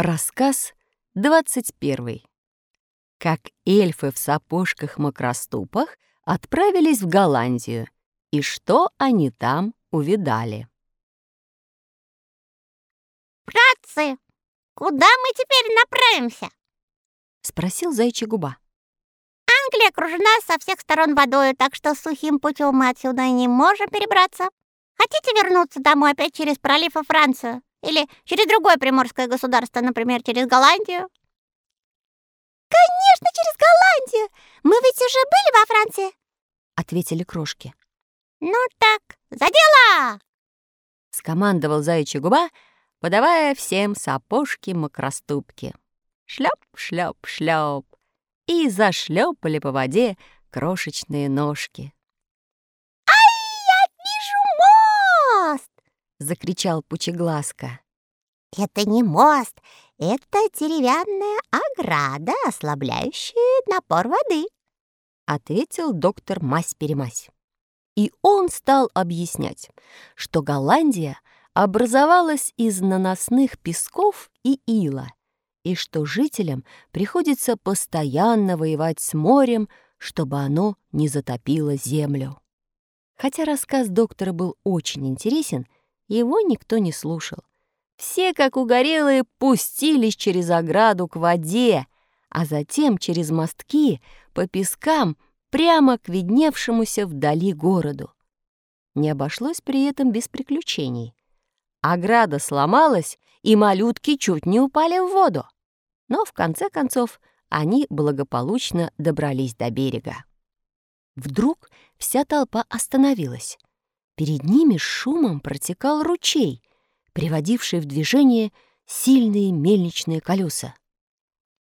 Рассказ 21. Как эльфы в сапожках-макроступах отправились в Голландию и что они там увидали. «Братцы, куда мы теперь направимся?» — спросил зайчий губа. Англия окружена со всех сторон водой, так что сухим путем мы отсюда не можем перебраться. Хотите вернуться домой опять через пролив и Францию? Или через другое приморское государство, например, через Голландию? Конечно, через Голландию! Мы ведь уже были во Франции, ответили крошки. Ну так, за дело! Скомандовал заячья губа, подавая всем сапожки-макроступки. Шлеп, шлеп, шлеп. И зашлепали по воде крошечные ножки. «Ай, я вижу мост!» — закричал Пучеглазка. «Это не мост, это деревянная ограда, ослабляющая напор воды», — ответил доктор Мась-Перемась. И он стал объяснять, что Голландия образовалась из наносных песков и ила, и что жителям приходится постоянно воевать с морем, чтобы оно не затопило землю. Хотя рассказ доктора был очень интересен, его никто не слушал. Все, как угорелые, пустились через ограду к воде, а затем через мостки по пескам прямо к видневшемуся вдали городу. Не обошлось при этом без приключений. Ограда сломалась, и малютки чуть не упали в воду. Но в конце концов они благополучно добрались до берега. Вдруг вся толпа остановилась. Перед ними с шумом протекал ручей, приводивший в движение сильные мельничные колеса.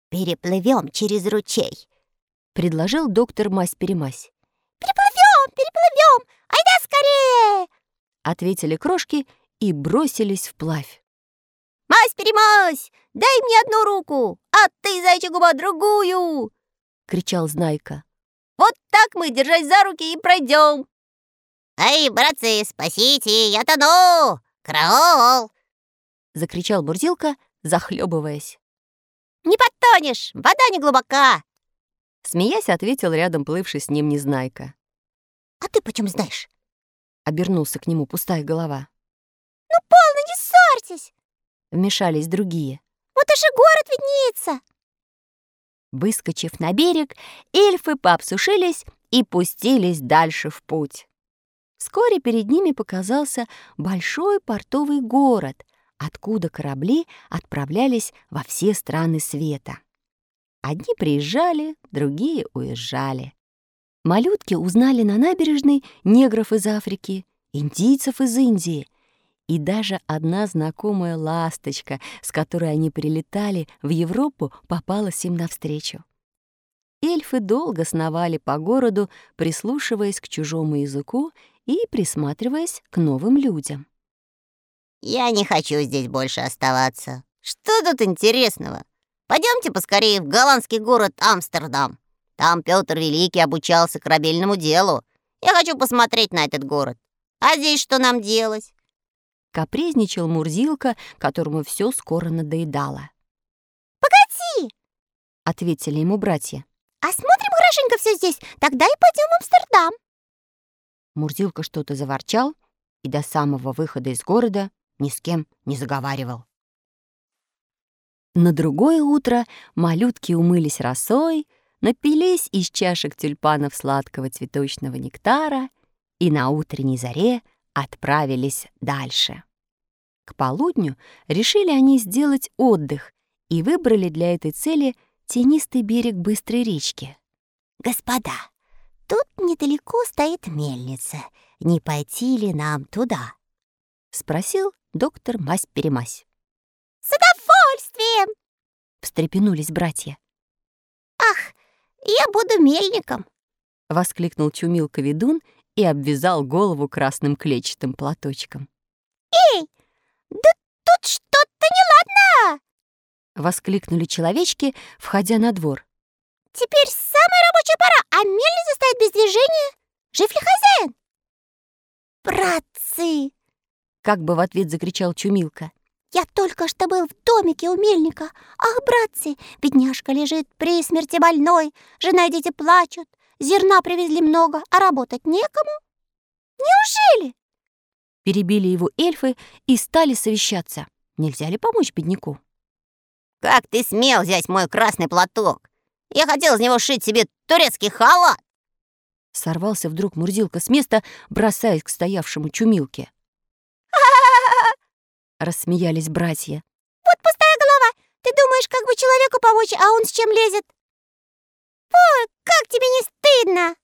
«Переплывем через ручей», — предложил доктор Мась-Перемась. «Переплывем, переплывем! Айда скорее!» — ответили крошки и бросились вплавь. «Мась-Перемась, дай мне одну руку, а ты, зайчья губа, другую!» — кричал Знайка. «Вот так мы, держась за руки, и пройдем!» «Эй, братцы, спасите, я тону! Караул!» — закричал Бурзилка, захлебываясь. «Не потонешь, вода не глубока!» Смеясь, ответил рядом плывший с ним Незнайка. «А ты почем знаешь?» — обернулся к нему пустая голова. «Ну, полно, не ссорьтесь!» — вмешались другие. «Вот и же город виднеется!» Выскочив на берег, эльфы пообсушились и пустились дальше в путь. Вскоре перед ними показался большой портовый город, откуда корабли отправлялись во все страны света. Одни приезжали, другие уезжали. Малютки узнали на набережной негров из Африки, индийцев из Индии, и даже одна знакомая ласточка, с которой они прилетали в Европу, попалась им навстречу. Эльфы долго сновали по городу, прислушиваясь к чужому языку и присматриваясь к новым людям. «Я не хочу здесь больше оставаться. Что тут интересного? Пойдемте поскорее в голландский город Амстердам. Там Петр Великий обучался корабельному делу. Я хочу посмотреть на этот город. А здесь что нам делать?» Капризничал Мурзилка, которому все скоро надоедало. «Погоди!» — ответили ему братья. «Осмотрим хорошенько все здесь, тогда и пойдем в Амстердам». Мурзилка что-то заворчал и до самого выхода из города ни с кем не заговаривал. На другое утро малютки умылись росой, напились из чашек тюльпанов сладкого цветочного нектара и на утренней заре отправились дальше. К полудню решили они сделать отдых и выбрали для этой цели тенистый берег быстрой речки. «Господа, тут недалеко стоит мельница. Не пойти ли нам туда?» — спросил доктор Мась-Перемась. «С удовольствием!» — встрепенулись братья. «Ах, я буду мельником!» — воскликнул Чумилка-ведун и обвязал голову красным клетчатым платочком. «Эй, да тут что-то неладно!» — воскликнули человечки, входя на двор. «Теперь самая рабочая пора, а мельница стоит без движения. Жив ли хозяин?» «Братцы!» — как бы в ответ закричал Чумилка. Я только что был в домике у мельника. Ах, братцы, бедняжка лежит при смерти больной, жена и дети плачут, зерна привезли много, а работать некому. Неужели? Перебили его эльфы и стали совещаться. Нельзя ли помочь бедняку? Как ты смел взять мой красный платок? Я хотел из него шить себе турецкий халат. Сорвался вдруг Мурзилка с места, бросаясь к стоявшему чумилке. Рассмеялись братья. Вот пустая голова. Ты думаешь, как бы человеку помочь, а он с чем лезет? Ой, как тебе не стыдно?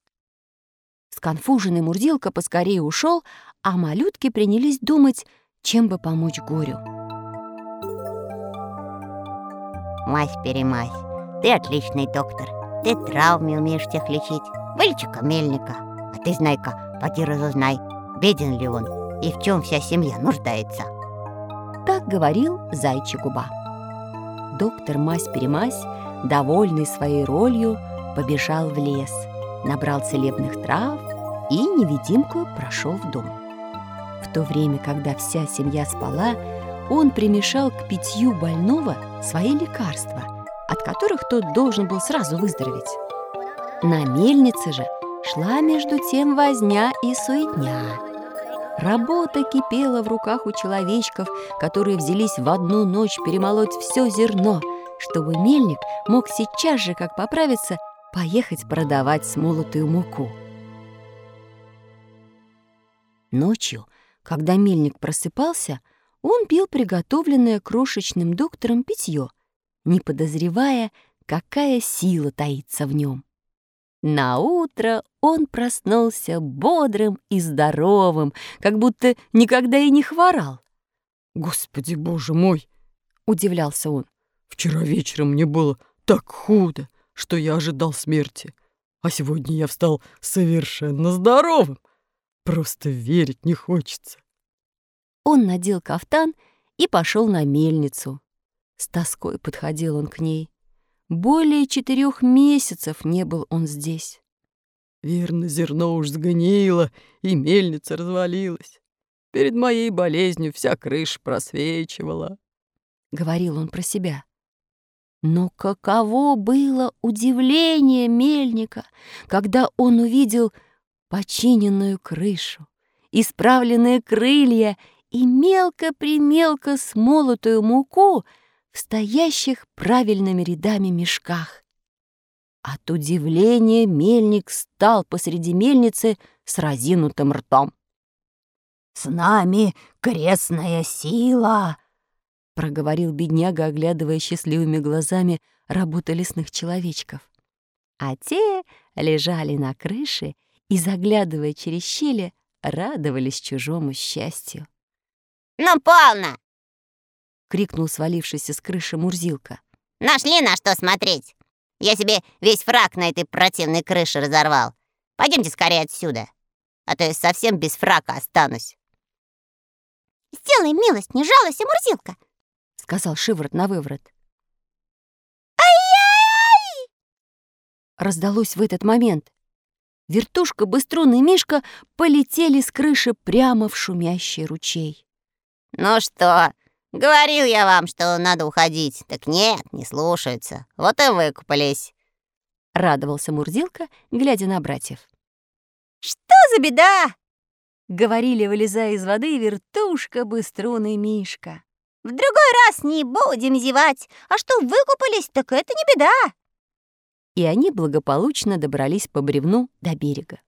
Сконфуженный Мурзилка поскорее ушел, а малютки принялись думать, чем бы помочь горю. Мась-перемась, ты отличный доктор. Ты травмы умеешь всех лечить. Вылечи-ка мельника. А ты, знай-ка, поди разузнай, беден ли он и в чем вся семья нуждается. Так говорил Зайчий губа. Доктор Мась-перемась, довольный своей ролью, побежал в лес, набрал целебных трав и невидимкую прошел в дом. В то время, когда вся семья спала, он примешал к питью больного свои лекарства, от которых тот должен был сразу выздороветь. На мельнице же шла между тем возня и суетня. Работа кипела в руках у человечков, которые взялись в одну ночь перемолоть все зерно, чтобы мельник мог сейчас же, как поправиться, поехать продавать смолотую муку. Ночью, когда мельник просыпался, он пил приготовленное крошечным доктором питье, не подозревая, какая сила таится в нем. На утро он проснулся бодрым и здоровым, как будто никогда и не хворал. «Господи, боже мой!» — удивлялся он. «Вчера вечером мне было так худо, что я ожидал смерти, а сегодня я встал совершенно здоровым. Просто верить не хочется». Он надел кафтан и пошел на мельницу. С тоской подходил он к ней. Более четырех месяцев не был он здесь. Верно, зерно уж сгнило, и мельница развалилась. Перед моей болезнью вся крыша просвечивала. Говорил он про себя. Но каково было удивление мельника, когда он увидел починенную крышу, исправленные крылья и мелко-примелко смолотую муку — в стоящих правильными рядами мешках. От удивления мельник стал посреди мельницы с разинутым ртом. «С нами крестная сила!» — проговорил бедняга, оглядывая счастливыми глазами работу лесных человечков. А те лежали на крыше и, заглядывая через щели, радовались чужому счастью. «Ну, полно! — крикнул свалившийся с крыши Мурзилка. «Нашли на что смотреть! Я себе весь фраг на этой противной крыше разорвал. Пойдемте скорее отсюда, а то я совсем без фрака останусь». «Сделай милость, не жалуйся, Мурзилка!» — сказал Шиворот на выворот. «Ай-яй-яй!» Раздалось в этот момент. Вертушка, Быструн и Мишка полетели с крыши прямо в шумящий ручей. «Ну что, Говорил я вам, что надо уходить. Так нет, не слушаются. Вот и выкупались. Радовался Мурзилка, глядя на братьев. Что за беда? Говорили, вылезая из воды, вертушка, быструн и Мишка. В другой раз не будем зевать. А что выкупались, так это не беда. И они благополучно добрались по бревну до берега.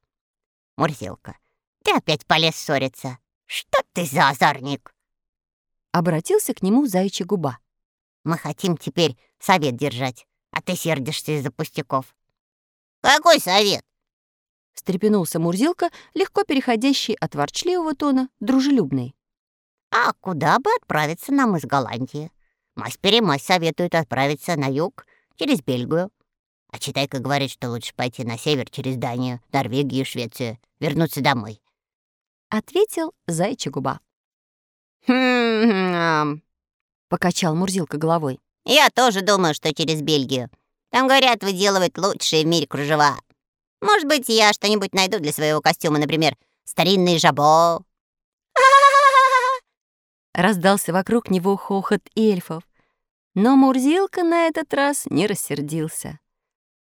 Мурзилка, ты опять полез ссориться. Что ты за озорник? Обратился к нему зайчий губа. «Мы хотим теперь совет держать, а ты сердишься из-за пустяков». «Какой совет?» Встрепенулся Мурзилка, легко переходящий от ворчливого тона дружелюбный. «А куда бы отправиться нам из Голландии? Мась-перемась советует отправиться на юг, через Бельгию. А читайка говорит, что лучше пойти на север через Данию, Норвегию, Швецию, вернуться домой». Ответил зайчий губа. «Хм-хм-хм», покачал Мурзилка головой. «Я тоже думаю, что через Бельгию. Там, говорят, выделывают лучшие в мире кружева. Может быть, я что-нибудь найду для своего костюма, например, старинный жабо». Раздался вокруг него хохот эльфов. Но Мурзилка на этот раз не рассердился.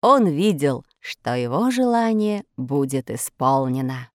Он видел, что его желание будет исполнено.